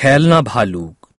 खेलना भालू।